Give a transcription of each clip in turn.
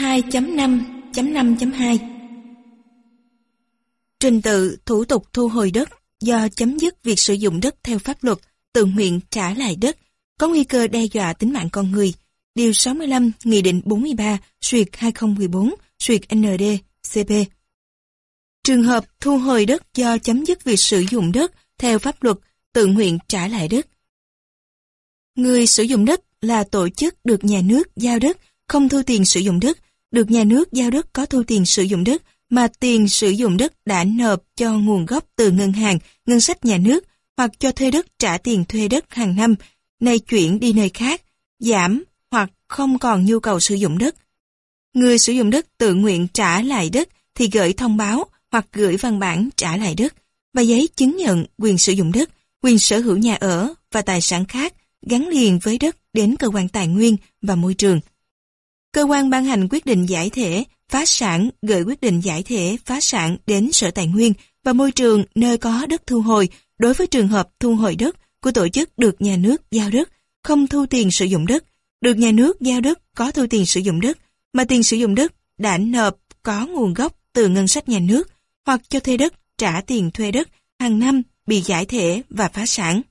2.5.5.2 Trình tự thủ tục thu hồi đất do chấm dứt việc sử dụng đất theo pháp luật, tự nguyện trả lại đất, có nguy cơ đe dọa tính mạng con người. Điều 65 Nghị định 43 Suyệt 2014 Suyệt ND CP Trường hợp thu hồi đất do chấm dứt việc sử dụng đất theo pháp luật, tự nguyện trả lại đất. Người sử dụng đất là tổ chức được nhà nước giao đất, không thu tiền sử dụng đất, được nhà nước giao đất có thu tiền sử dụng đất, mà tiền sử dụng đất đã nộp cho nguồn gốc từ ngân hàng, ngân sách nhà nước, hoặc cho thuê đất trả tiền thuê đất hàng năm, nay chuyển đi nơi khác, giảm hoặc không còn nhu cầu sử dụng đất. Người sử dụng đất tự nguyện trả lại đất thì gửi thông báo hoặc gửi văn bản trả lại đất và giấy chứng nhận quyền sử dụng đất, quyền sở hữu nhà ở và tài sản khác gắn liền với đất đến cơ quan tài nguyên và môi trường. Cơ quan ban hành quyết định giải thể, phá sản gửi quyết định giải thể, phá sản đến Sở Tài nguyên và Môi trường nơi có đất thu hồi đối với trường hợp thu hồi đất của tổ chức được nhà nước giao đất, không thu tiền sử dụng đất, được nhà nước giao đất có thu tiền sử dụng đất, mà tiền sử dụng đất đã nộp có nguồn gốc từ ngân sách nhà nước hoặc cho thuê đất trả tiền thuê đất hàng năm bị giải thể và phá sản.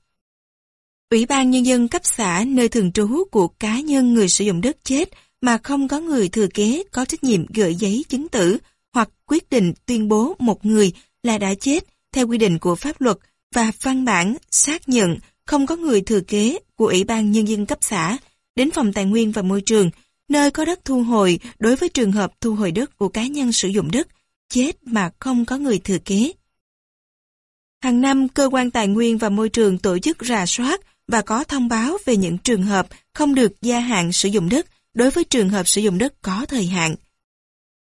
Ủy ban Nhân dân cấp xã nơi thường trú của cá nhân người sử dụng đất chết mà không có người thừa kế có trách nhiệm gửi giấy chứng tử hoặc quyết định tuyên bố một người là đã chết theo quy định của pháp luật và văn bản xác nhận không có người thừa kế của Ủy ban Nhân dân cấp xã đến phòng tài nguyên và môi trường, nơi có đất thu hồi đối với trường hợp thu hồi đất của cá nhân sử dụng đất, chết mà không có người thừa kế. Hàng năm, cơ quan tài nguyên và môi trường tổ chức rà soát và có thông báo về những trường hợp không được gia hạn sử dụng đất đối với trường hợp sử dụng đất có thời hạn.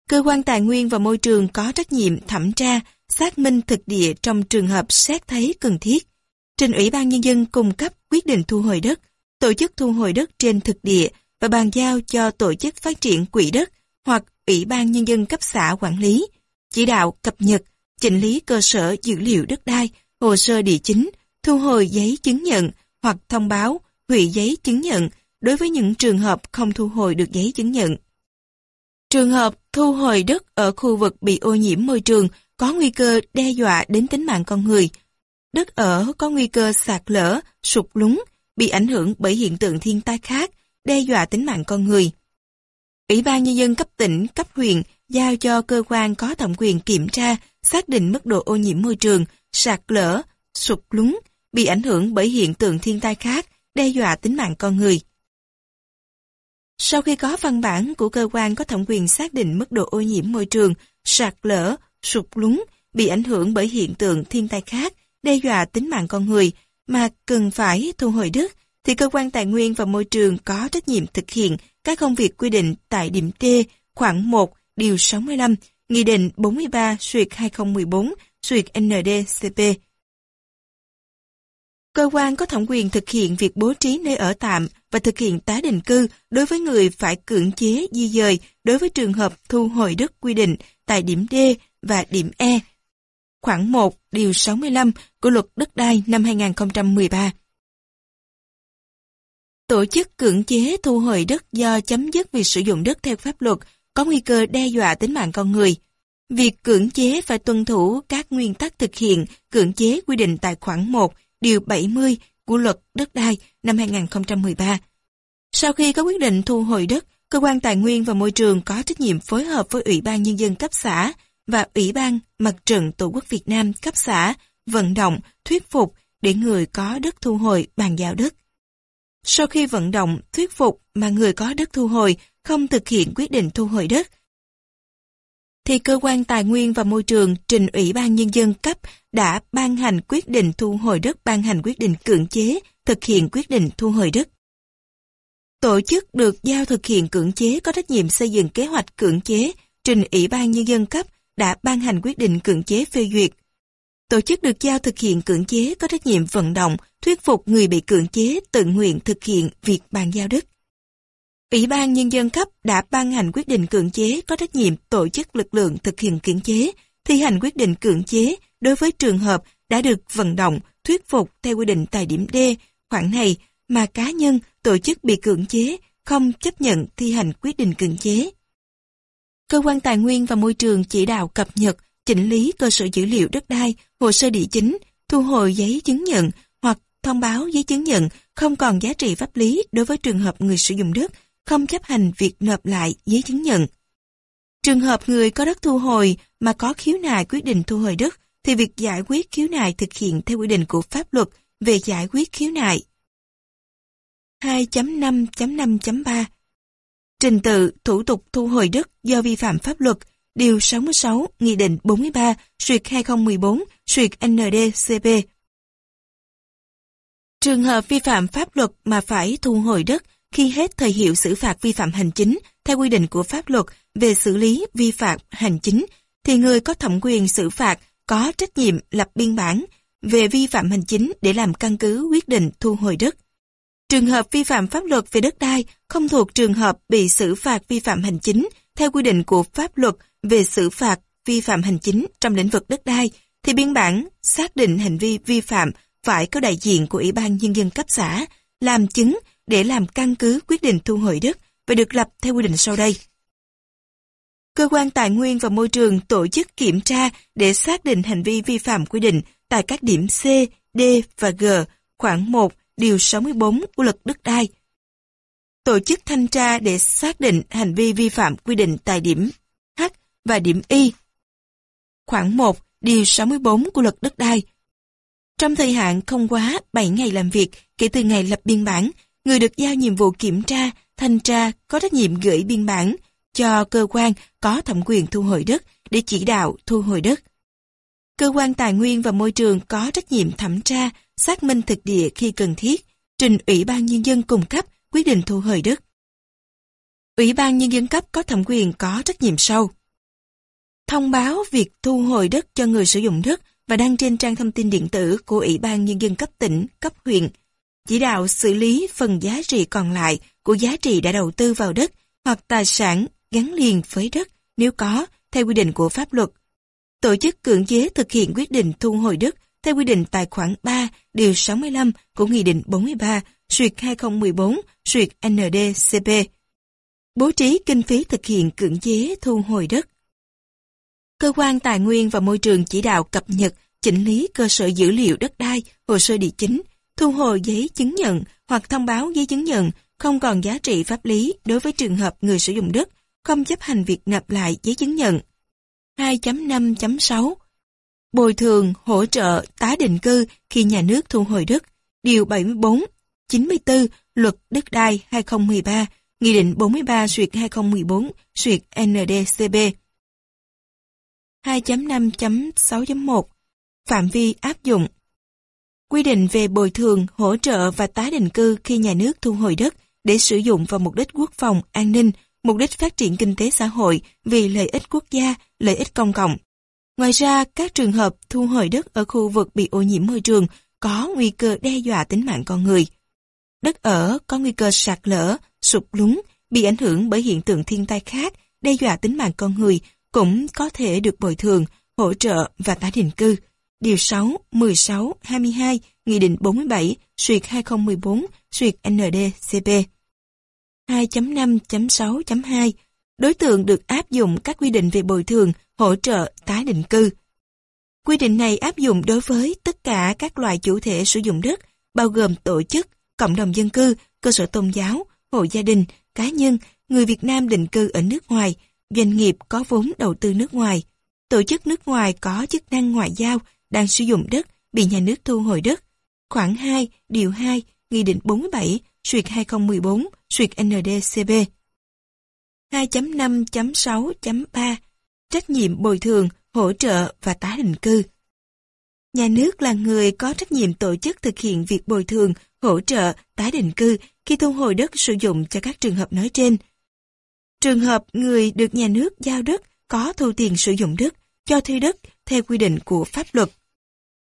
Cơ quan tài nguyên và môi trường có trách nhiệm thẩm tra, xác minh thực địa trong trường hợp xét thấy cần thiết. Trình Ủy ban Nhân dân cung cấp quyết định thu hồi đất, tổ chức thu hồi đất trên thực địa và bàn giao cho tổ chức phát triển quỹ đất hoặc Ủy ban Nhân dân cấp xã quản lý, chỉ đạo cập nhật, chỉnh lý cơ sở dữ liệu đất đai, hồ sơ địa chính, thu hồi giấy chứng nhận hoặc thông báo hủy giấy chứng nhận đối với những trường hợp không thu hồi được giấy chứng nhận. Trường hợp thu hồi đất ở khu vực bị ô nhiễm môi trường có nguy cơ đe dọa đến tính mạng con người. Đất ở có nguy cơ sạt lở, sụt lún, bị ảnh hưởng bởi hiện tượng thiên tai khác, đe dọa tính mạng con người. Ủy ban Nhân dân cấp tỉnh, cấp huyện giao cho cơ quan có thẩm quyền kiểm tra, xác định mức độ ô nhiễm môi trường, sạt lở, sụt lún, bị ảnh hưởng bởi hiện tượng thiên tai khác, đe dọa tính mạng con người. Sau khi có văn bản của cơ quan có thẩm quyền xác định mức độ ô nhiễm môi trường, sạt lở, sụt lún, bị ảnh hưởng bởi hiện tượng thiên tai khác, đe dọa tính mạng con người, mà cần phải thu hồi đất, thì cơ quan tài nguyên và môi trường có trách nhiệm thực hiện các công việc quy định tại điểm T, khoảng 1, điều 65, Nghị định 43 Suyệt 2014 Suyệt ND-CP. Cơ quan có thẩm quyền thực hiện việc bố trí nơi ở tạm và thực hiện tái định cư đối với người phải cưỡng chế di dời đối với trường hợp thu hồi đất quy định tại điểm D và điểm E. Khoảng 1, điều 65 của luật đất đai năm 2013. Tổ chức cưỡng chế thu hồi đất do chấm dứt việc sử dụng đất theo pháp luật có nguy cơ đe dọa tính mạng con người. Việc cưỡng chế phải tuân thủ các nguyên tắc thực hiện cưỡng chế quy định tại khoản 1, điều 70 của luật đất đai năm 2013. Sau khi có quyết định thu hồi đất, cơ quan tài nguyên và môi trường có trách nhiệm phối hợp với Ủy ban Nhân dân cấp xã và Ủy ban Mặt trận Tổ quốc Việt Nam cấp xã vận động, thuyết phục để người có đất thu hồi bàn giao đất. Sau khi vận động, thuyết phục mà người có đất thu hồi không thực hiện quyết định thu hồi đất, thì cơ quan tài nguyên và môi trường trình Ủy ban Nhân dân cấp đã ban hành quyết định thu hồi đất ban hành quyết định cưỡng chế thực hiện quyết định thu hồi đất. Tổ chức được giao thực hiện cưỡng chế có trách nhiệm xây dựng kế hoạch cưỡng chế trình Ủy ban Nhân dân cấp đã ban hành quyết định cưỡng chế phê duyệt. Tổ chức được giao thực hiện cưỡng chế có trách nhiệm vận động, thuyết phục người bị cưỡng chế tự nguyện thực hiện việc bàn giao đất. Ủy ban Nhân dân cấp đã ban hành quyết định cưỡng chế có trách nhiệm tổ chức lực lượng thực hiện cưỡng chế, thi hành quyết định cưỡng chế đối với trường hợp đã được vận động, thuyết phục theo quy định tại điểm D, khoản này mà cá nhân, tổ chức bị cưỡng chế không chấp nhận thi hành quyết định cưỡng chế. Cơ quan Tài nguyên và Môi trường chỉ đạo cập nhật, chỉnh lý cơ sở dữ liệu đất đai, hồ sơ địa chính, thu hồi giấy chứng nhận hoặc thông báo giấy chứng nhận không còn giá trị pháp lý đối với trường hợp người sử dụng đất không chấp hành việc nộp lại giấy chứng nhận. Trường hợp người có đất thu hồi mà có khiếu nại quyết định thu hồi đất thì việc giải quyết khiếu nại thực hiện theo quy định của pháp luật về giải quyết khiếu nại. 2.5.5.3 Trình tự, thủ tục thu hồi đất do vi phạm pháp luật, Điều 66, Nghị định 43, Suyệt 2014, Suyệt NDCP. Trường hợp vi phạm pháp luật mà phải thu hồi đất khi hết thời hiệu xử phạt vi phạm hành chính theo quy định của pháp luật về xử lý vi phạm hành chính, thì người có thẩm quyền xử phạt có trách nhiệm lập biên bản về vi phạm hành chính để làm căn cứ quyết định thu hồi đất. Trường hợp vi phạm pháp luật về đất đai không thuộc trường hợp bị xử phạt vi phạm hành chính theo quy định của pháp luật về xử phạt vi phạm hành chính trong lĩnh vực đất đai, thì biên bản xác định hành vi vi phạm phải có đại diện của Ủy ban Nhân dân cấp xã làm chứng để làm căn cứ quyết định thu hồi đất và được lập theo quy định sau đây. Cơ quan Tài nguyên và Môi trường tổ chức kiểm tra để xác định hành vi vi phạm quy định tại các điểm C, D và G, khoảng 1, điều 64 của luật đất đai. Tổ chức thanh tra để xác định hành vi vi phạm quy định tại điểm H và điểm Y. Khoảng 1, điều 64 của luật đất đai. Trong thời hạn không quá 7 ngày làm việc kể từ ngày lập biên bản, người được giao nhiệm vụ kiểm tra, thanh tra có trách nhiệm gửi biên bản cho cơ quan có thẩm quyền thu hồi đất để chỉ đạo thu hồi đất. Cơ quan Tài nguyên và Môi trường có trách nhiệm thẩm tra, xác minh thực địa khi cần thiết, trình Ủy ban Nhân dân cung cấp quyết định thu hồi đất. Ủy ban Nhân dân cấp có thẩm quyền có trách nhiệm sau. Thông báo việc thu hồi đất cho người sử dụng đất và đăng trên trang thông tin điện tử của Ủy ban Nhân dân cấp tỉnh, cấp huyện. Chỉ đạo xử lý phần giá trị còn lại của giá trị đã đầu tư vào đất hoặc tài sản gắn liền với đất nếu có, theo quy định của pháp luật. Tổ chức cưỡng chế thực hiện quyết định thu hồi đất theo quy định tài khoản 3, điều 65 của Nghị định 43, suyệt 2014, suyệt NDCP. Bố trí kinh phí thực hiện cưỡng chế thu hồi đất. Cơ quan Tài nguyên và Môi trường chỉ đạo cập nhật, chỉnh lý cơ sở dữ liệu đất đai, hồ sơ địa chính, thu hồi giấy chứng nhận hoặc thông báo giấy chứng nhận không còn giá trị pháp lý đối với trường hợp người sử dụng đất không chấp hành việc nộp lại giấy chứng nhận. 2.5.6 Bồi thường, hỗ trợ, tái định cư khi nhà nước thu hồi đất. Điều 74, 94 Luật Đất đai 2013, Nghị định 43 suyệt 2014 suyệt NDCB. 2.5.6.1 Phạm vi áp dụng Quy định về bồi thường, hỗ trợ và tái định cư khi nhà nước thu hồi đất để sử dụng vào mục đích quốc phòng, an ninh, mục đích phát triển kinh tế xã hội vì lợi ích quốc gia, lợi ích công cộng. Ngoài ra, các trường hợp thu hồi đất ở khu vực bị ô nhiễm môi trường có nguy cơ đe dọa tính mạng con người. Đất ở có nguy cơ sạt lở, sụp lún, bị ảnh hưởng bởi hiện tượng thiên tai khác, đe dọa tính mạng con người cũng có thể được bồi thường, hỗ trợ và tái định cư. Điều 6, 16, 22, Nghị định 47, Suyệt 2014, Suyệt NDCP. 2.5.6.2 Đối tượng được áp dụng các quy định về bồi thường, hỗ trợ, tái định cư. Quy định này áp dụng đối với tất cả các loại chủ thể sử dụng đất, bao gồm tổ chức, cộng đồng dân cư, cơ sở tôn giáo, hộ gia đình, cá nhân, người Việt Nam định cư ở nước ngoài, doanh nghiệp có vốn đầu tư nước ngoài, tổ chức nước ngoài có chức năng ngoại giao đang sử dụng đất bị nhà nước thu hồi đất. Khoảng 2, điều 2, Nghị định 47, Suyệt 2014, Suyệt NDCB. 2.5.6.3 Trách nhiệm bồi thường, hỗ trợ và tái định cư. Nhà nước là người có trách nhiệm tổ chức thực hiện việc bồi thường, hỗ trợ, tái định cư khi thu hồi đất sử dụng cho các trường hợp nói trên. Trường hợp người được nhà nước giao đất có thu tiền sử dụng đất, cho thuê đất theo quy định của pháp luật.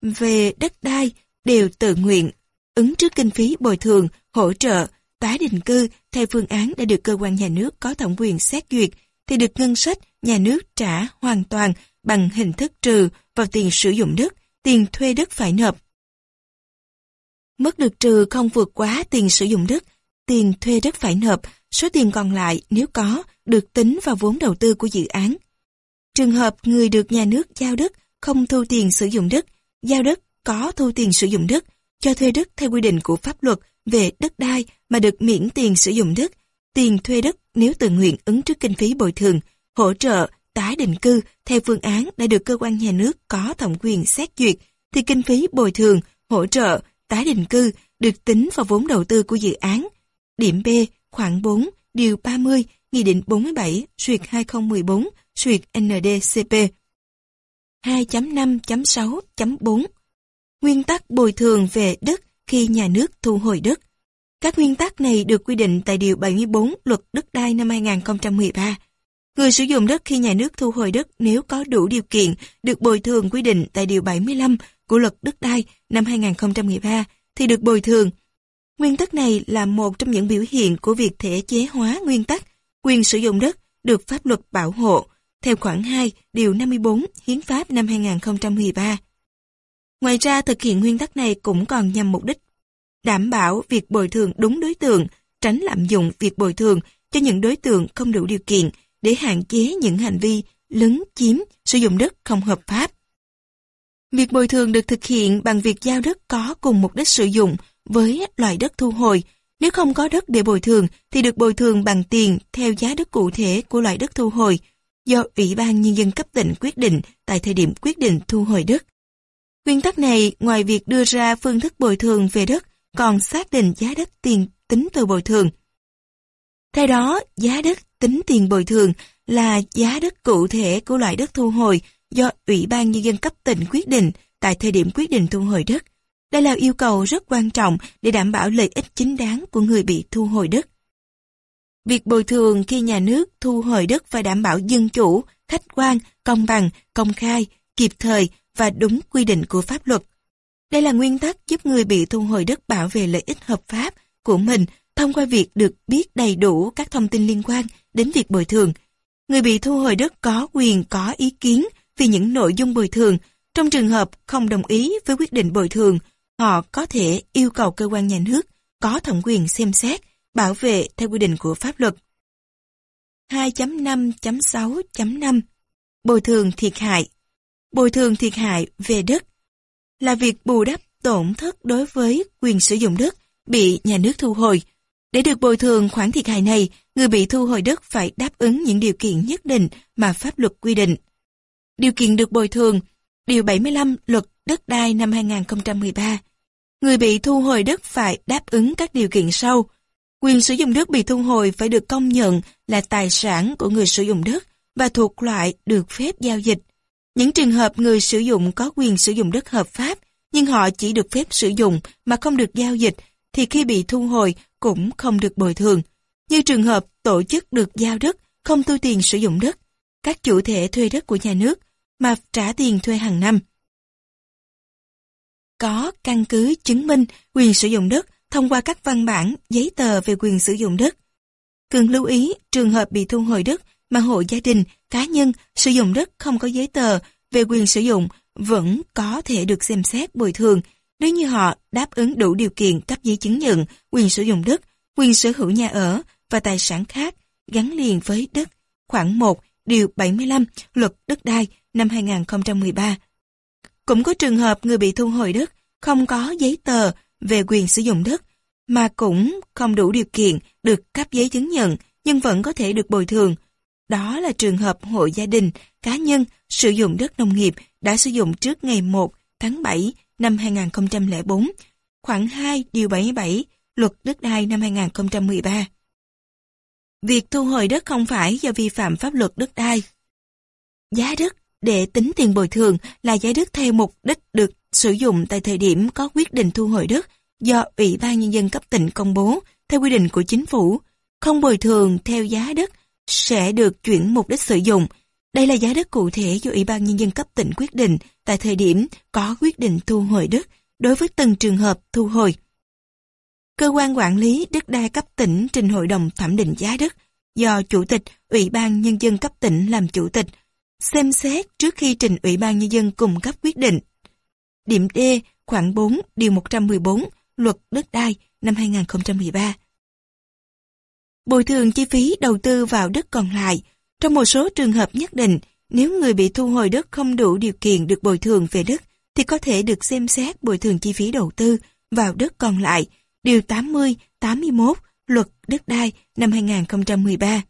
Về đất đai đều tự nguyện, ứng trước kinh phí bồi thường, hỗ trợ, tái định cư theo phương án đã được cơ quan nhà nước có thẩm quyền xét duyệt thì được ngân sách nhà nước trả hoàn toàn bằng hình thức trừ vào tiền sử dụng đất, tiền thuê đất phải nộp. Mức được trừ không vượt quá tiền sử dụng đất tiền thuê đất phải nộp, số tiền còn lại nếu có được tính vào vốn đầu tư của dự án. Trường hợp người được nhà nước giao đất không thu tiền sử dụng đất, giao đất có thu tiền sử dụng đất, cho thuê đất theo quy định của pháp luật về đất đai mà được miễn tiền sử dụng đất, tiền thuê đất nếu tự nguyện ứng trước kinh phí bồi thường, hỗ trợ, tái định cư theo phương án đã được cơ quan nhà nước có thẩm quyền xét duyệt, thì kinh phí bồi thường, hỗ trợ, tái định cư được tính vào vốn đầu tư của dự án. Điểm B, khoảng 4, điều 30, Nghị định 47, suyệt 2014, suyệt NDCP. 2.5.6.4 Nguyên tắc bồi thường về đất khi nhà nước thu hồi đất. Các nguyên tắc này được quy định tại Điều 74 Luật Đất đai năm 2013. Người sử dụng đất khi nhà nước thu hồi đất nếu có đủ điều kiện được bồi thường quy định tại Điều 75 của Luật Đất đai năm 2013 thì được bồi thường. Nguyên tắc này là một trong những biểu hiện của việc thể chế hóa nguyên tắc quyền sử dụng đất được pháp luật bảo hộ theo khoản 2 Điều 54 Hiến pháp năm 2013. Ngoài ra thực hiện nguyên tắc này cũng còn nhằm mục đích đảm bảo việc bồi thường đúng đối tượng, tránh lạm dụng việc bồi thường cho những đối tượng không đủ điều kiện để hạn chế những hành vi lấn chiếm, sử dụng đất không hợp pháp. Việc bồi thường được thực hiện bằng việc giao đất có cùng mục đích sử dụng với loại đất thu hồi. Nếu không có đất để bồi thường thì được bồi thường bằng tiền theo giá đất cụ thể của loại đất thu hồi do Ủy ban Nhân dân cấp tỉnh quyết định tại thời điểm quyết định thu hồi đất. Nguyên tắc này, ngoài việc đưa ra phương thức bồi thường về đất, còn xác định giá đất tiền tính từ bồi thường. Theo đó, giá đất tính tiền bồi thường là giá đất cụ thể của loại đất thu hồi do Ủy ban Nhân dân cấp tỉnh quyết định tại thời điểm quyết định thu hồi đất. Đây là yêu cầu rất quan trọng để đảm bảo lợi ích chính đáng của người bị thu hồi đất. Việc bồi thường khi nhà nước thu hồi đất phải đảm bảo dân chủ, khách quan, công bằng, công khai, kịp thời và đúng quy định của pháp luật. Đây là nguyên tắc giúp người bị thu hồi đất bảo vệ lợi ích hợp pháp của mình thông qua việc được biết đầy đủ các thông tin liên quan đến việc bồi thường. Người bị thu hồi đất có quyền có ý kiến vì những nội dung bồi thường. Trong trường hợp không đồng ý với quyết định bồi thường, họ có thể yêu cầu cơ quan nhà nước có thẩm quyền xem xét, bảo vệ theo quy định của pháp luật. 2.5.6.5 Bồi thường thiệt hại Bồi thường thiệt hại về đất là việc bù đắp tổn thất đối với quyền sử dụng đất bị nhà nước thu hồi. Để được bồi thường khoản thiệt hại này, người bị thu hồi đất phải đáp ứng những điều kiện nhất định mà pháp luật quy định. Điều kiện được bồi thường, Điều 75 Luật Đất đai năm 2013. Người bị thu hồi đất phải đáp ứng các điều kiện sau. Quyền sử dụng đất bị thu hồi phải được công nhận là tài sản của người sử dụng đất và thuộc loại được phép giao dịch. Những trường hợp người sử dụng có quyền sử dụng đất hợp pháp, nhưng họ chỉ được phép sử dụng mà không được giao dịch, thì khi bị thu hồi cũng không được bồi thường. Như trường hợp tổ chức được giao đất, không thu tiền sử dụng đất, các chủ thể thuê đất của nhà nước, mà trả tiền thuê hàng năm. Có căn cứ chứng minh quyền sử dụng đất thông qua các văn bản, giấy tờ về quyền sử dụng đất. Cần lưu ý trường hợp bị thu hồi đất mà hộ gia đình, cá nhân sử dụng đất không có giấy tờ về quyền sử dụng vẫn có thể được xem xét bồi thường nếu như họ đáp ứng đủ điều kiện cấp giấy chứng nhận quyền sử dụng đất, quyền sở hữu nhà ở và tài sản khác gắn liền với đất. Khoảng 1, Điều 75 Luật Đất đai năm 2013. Cũng có trường hợp người bị thu hồi đất không có giấy tờ về quyền sử dụng đất mà cũng không đủ điều kiện được cấp giấy chứng nhận nhưng vẫn có thể được bồi thường đó là trường hợp hộ gia đình, cá nhân sử dụng đất nông nghiệp đã sử dụng trước ngày 1 tháng 7 năm 2004, khoảng 2 điều 77 Luật Đất đai năm 2013. Việc thu hồi đất không phải do vi phạm pháp luật đất đai. Giá đất để tính tiền bồi thường là giá đất theo mục đích được sử dụng tại thời điểm có quyết định thu hồi đất do Ủy ban Nhân dân cấp tỉnh công bố theo quy định của chính phủ, không bồi thường theo giá đất sẽ được chuyển mục đích sử dụng. Đây là giá đất cụ thể do Ủy ban Nhân dân cấp tỉnh quyết định tại thời điểm có quyết định thu hồi đất đối với từng trường hợp thu hồi. Cơ quan quản lý đất đai cấp tỉnh trình hội đồng thẩm định giá đất do Chủ tịch Ủy ban Nhân dân cấp tỉnh làm Chủ tịch, xem xét trước khi trình Ủy ban Nhân dân cung cấp quyết định. Điểm D, khoảng 4, điều 114, Luật Đất đai năm 2013 Bồi thường chi phí đầu tư vào đất còn lại. Trong một số trường hợp nhất định, nếu người bị thu hồi đất không đủ điều kiện được bồi thường về đất, thì có thể được xem xét bồi thường chi phí đầu tư vào đất còn lại. Điều 80, 81, Luật Đất đai năm 2013.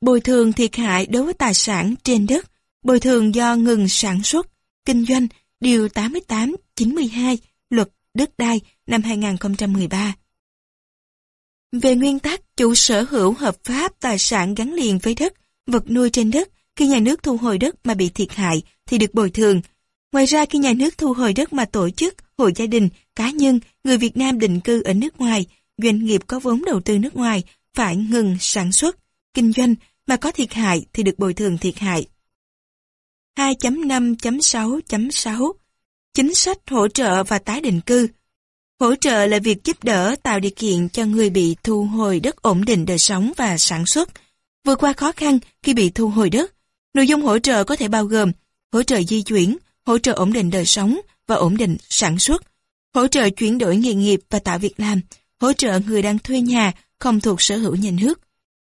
Bồi thường thiệt hại đối với tài sản trên đất, bồi thường do ngừng sản xuất, kinh doanh, Điều 88, 92, Luật Đất đai năm 2013. Về nguyên tắc, chủ sở hữu hợp pháp tài sản gắn liền với đất, vật nuôi trên đất, khi nhà nước thu hồi đất mà bị thiệt hại thì được bồi thường. Ngoài ra khi nhà nước thu hồi đất mà tổ chức, hộ gia đình, cá nhân, người Việt Nam định cư ở nước ngoài, doanh nghiệp có vốn đầu tư nước ngoài phải ngừng sản xuất, kinh doanh mà có thiệt hại thì được bồi thường thiệt hại. 2.5.6.6 Chính sách hỗ trợ và tái định cư Hỗ trợ là việc giúp đỡ tạo điều kiện cho người bị thu hồi đất ổn định đời sống và sản xuất, vượt qua khó khăn khi bị thu hồi đất. Nội dung hỗ trợ có thể bao gồm hỗ trợ di chuyển, hỗ trợ ổn định đời sống và ổn định sản xuất, hỗ trợ chuyển đổi nghề nghiệp và tạo việc làm, hỗ trợ người đang thuê nhà không thuộc sở hữu nhà nước,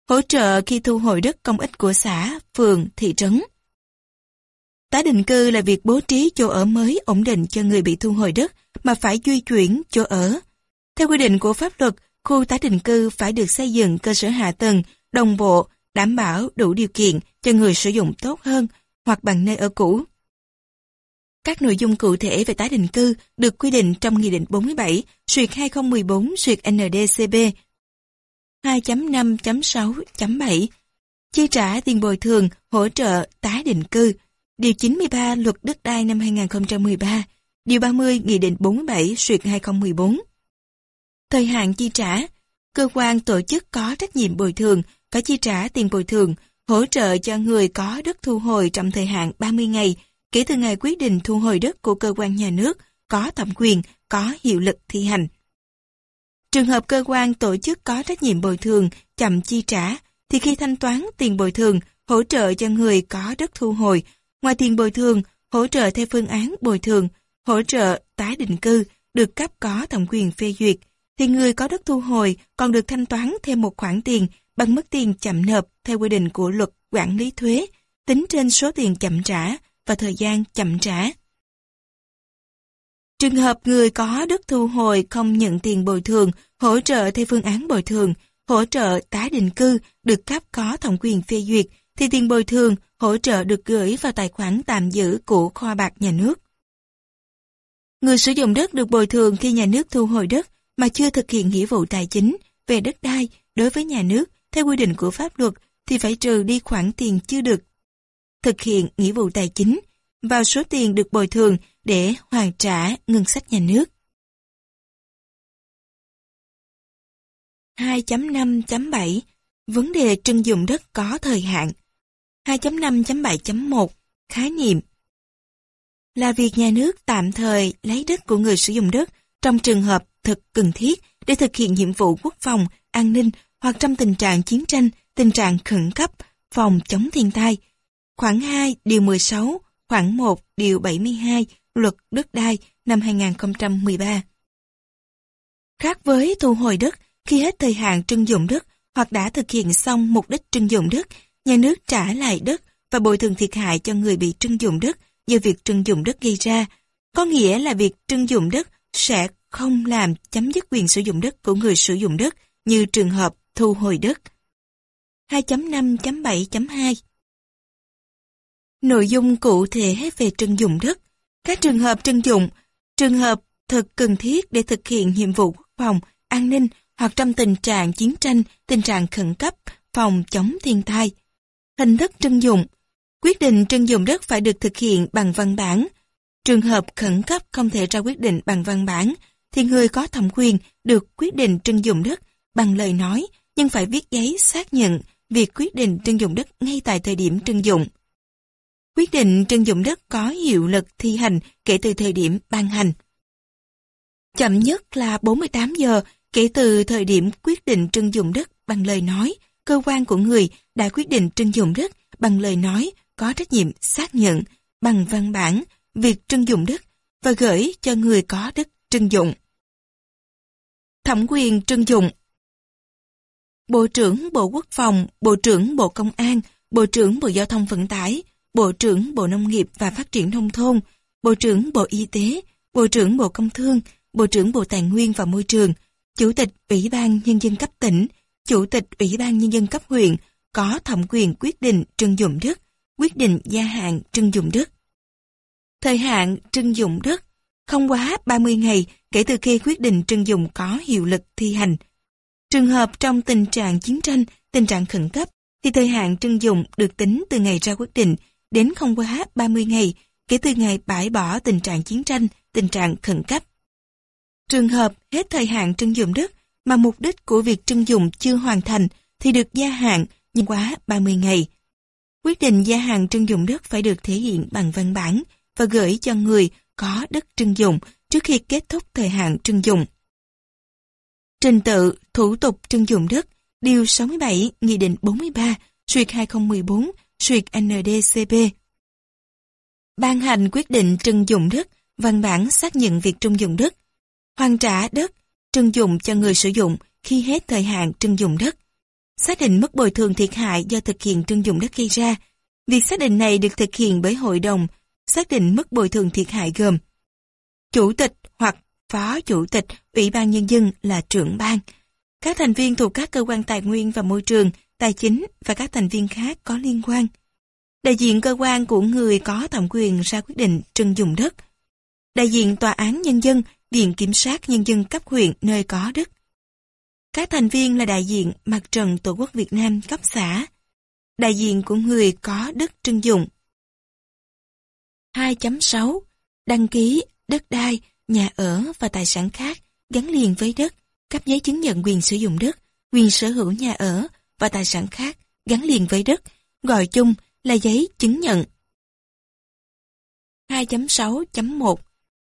hỗ trợ khi thu hồi đất công ích của xã, phường, thị trấn. Tái định cư là việc bố trí chỗ ở mới ổn định cho người bị thu hồi đất mà phải di chuyển chỗ ở. Theo quy định của pháp luật, khu tái định cư phải được xây dựng cơ sở hạ tầng, đồng bộ, đảm bảo đủ điều kiện cho người sử dụng tốt hơn hoặc bằng nơi ở cũ. Các nội dung cụ thể về tái định cư được quy định trong Nghị định 47 suyệt 2014 suyệt NDCB 2.5.6.7 Chi trả tiền bồi thường, hỗ trợ, tái định cư. Điều 93 Luật Đất đai năm 2013 Điều 30 Nghị định 47 suyệt 2014 Thời hạn chi trả. Cơ quan tổ chức có trách nhiệm bồi thường có chi trả tiền bồi thường hỗ trợ cho người có đất thu hồi trong thời hạn 30 ngày kể từ ngày quyết định thu hồi đất của cơ quan nhà nước có thẩm quyền, có hiệu lực thi hành. Trường hợp cơ quan tổ chức có trách nhiệm bồi thường, chậm chi trả, thì khi thanh toán tiền bồi thường, hỗ trợ cho người có đất thu hồi ngoài tiền bồi thường, hỗ trợ theo phương án bồi thường, hỗ trợ tái định cư được cấp có thẩm quyền phê duyệt thì người có đất thu hồi còn được thanh toán thêm một khoản tiền bằng mức tiền chậm nộp theo quy định của luật quản lý thuế, tính trên số tiền chậm trả và thời gian chậm trả. Trường hợp người có đất thu hồi không nhận tiền bồi thường, hỗ trợ theo phương án bồi thường, hỗ trợ tái định cư được cấp có thẩm quyền phê duyệt, thì tiền bồi thường, hỗ trợ được gửi vào tài khoản tạm giữ của kho bạc nhà nước. Người sử dụng đất được bồi thường khi nhà nước thu hồi đất mà chưa thực hiện nghĩa vụ tài chính về đất đai đối với nhà nước theo quy định của pháp luật thì phải trừ đi khoản tiền chưa được thực hiện nghĩa vụ tài chính vào số tiền được bồi thường để hoàn trả ngân sách nhà nước. 2.5.7 Vấn đề trưng dụng đất có thời hạn. 2.5.7.1 Khái niệm. Là việc nhà nước tạm thời lấy đất của người sử dụng đất trong trường hợp thực cần thiết để thực hiện nhiệm vụ quốc phòng, an ninh hoặc trong tình trạng chiến tranh, tình trạng khẩn cấp, phòng chống thiên tai, Khoảng 2 điều 16, khoảng 1 điều 72 Luật Đất đai năm 2013. Khác với thu hồi đất, khi hết thời hạn trưng dụng đất hoặc đã thực hiện xong mục đích trưng dụng đất, nhà nước trả lại đất và bồi thường thiệt hại cho người bị trưng dụng đất do việc trưng dụng đất gây ra. Có nghĩa là việc trưng dụng đất sẽ không làm chấm dứt quyền sử dụng đất của người sử dụng đất như trường hợp thu hồi đất. 2.5.7.2 Nội dung cụ thể về trưng dụng đất, các trường hợp trưng dụng, trường hợp thực cần thiết để thực hiện nhiệm vụ quốc phòng, an ninh hoặc trong tình trạng chiến tranh, tình trạng khẩn cấp, phòng chống thiên tai. Hình thức trưng dụng Quyết định trưng dụng đất phải được thực hiện bằng văn bản. Trường hợp khẩn cấp không thể ra quyết định bằng văn bản, thì người có thẩm quyền được quyết định trưng dụng đất bằng lời nói, nhưng phải viết giấy xác nhận việc quyết định trưng dụng đất ngay tại thời điểm trưng dụng. Quyết định trưng dụng đất có hiệu lực thi hành kể từ thời điểm ban hành. Chậm nhất là 48 giờ kể từ thời điểm quyết định trưng dụng đất bằng lời nói, cơ quan của người đã quyết định trưng dụng đất bằng lời nói có trách nhiệm xác nhận bằng văn bản việc trưng dụng đất và gửi cho người có đất trưng dụng. Thẩm quyền trưng dụng Bộ trưởng Bộ Quốc phòng, Bộ trưởng Bộ Công an, Bộ trưởng Bộ Giao thông Vận tải, Bộ trưởng Bộ Nông nghiệp và Phát triển Nông thôn, Bộ trưởng Bộ Y tế, Bộ trưởng Bộ Công thương, Bộ trưởng Bộ Tài nguyên và Môi trường, Chủ tịch Ủy ban Nhân dân cấp tỉnh, Chủ tịch Ủy ban Nhân dân cấp huyện có thẩm quyền quyết định trưng dụng đất, quyết định gia hạn trưng dụng đất. Thời hạn trưng dụng đất không quá 30 ngày kể từ khi quyết định trưng dụng có hiệu lực thi hành. Trường hợp trong tình trạng chiến tranh, tình trạng khẩn cấp, thì thời hạn trưng dụng được tính từ ngày ra quyết định đến không quá 30 ngày kể từ ngày bãi bỏ tình trạng chiến tranh, tình trạng khẩn cấp. Trường hợp hết thời hạn trưng dụng đất mà mục đích của việc trưng dụng chưa hoàn thành thì được gia hạn nhưng quá 30 ngày. Quyết định gia hạn trưng dụng đất phải được thể hiện bằng văn bản và gửi cho người có đất trưng dụng trước khi kết thúc thời hạn trưng dụng. Trình tự, thủ tục trưng dụng đất, Điều 67, Nghị định 43, Suyệt 2014, Suyệt NDCP. Ban hành quyết định trưng dụng đất, văn bản xác nhận việc trưng dụng đất, hoàn trả đất, trưng dụng cho người sử dụng khi hết thời hạn trưng dụng đất. Xác định mức bồi thường thiệt hại do thực hiện trưng dụng đất gây ra. Việc xác định này được thực hiện bởi hội đồng, xác định mức bồi thường thiệt hại gồm Chủ tịch hoặc Phó Chủ tịch Ủy ban Nhân dân là trưởng ban, các thành viên thuộc các cơ quan tài nguyên và môi trường, tài chính và các thành viên khác có liên quan. Đại diện cơ quan của người có thẩm quyền ra quyết định trưng dùng đất. Đại diện Tòa án Nhân dân, Viện Kiểm sát Nhân dân cấp huyện nơi có đất. Các thành viên là đại diện Mặt trận Tổ quốc Việt Nam cấp xã. Đại diện của người có đất trưng dụng. 2.6 Đăng ký đất đai, nhà ở và tài sản khác gắn liền với đất, cấp giấy chứng nhận quyền sử dụng đất, quyền sở hữu nhà ở và tài sản khác gắn liền với đất, gọi chung là giấy chứng nhận. 2.6.1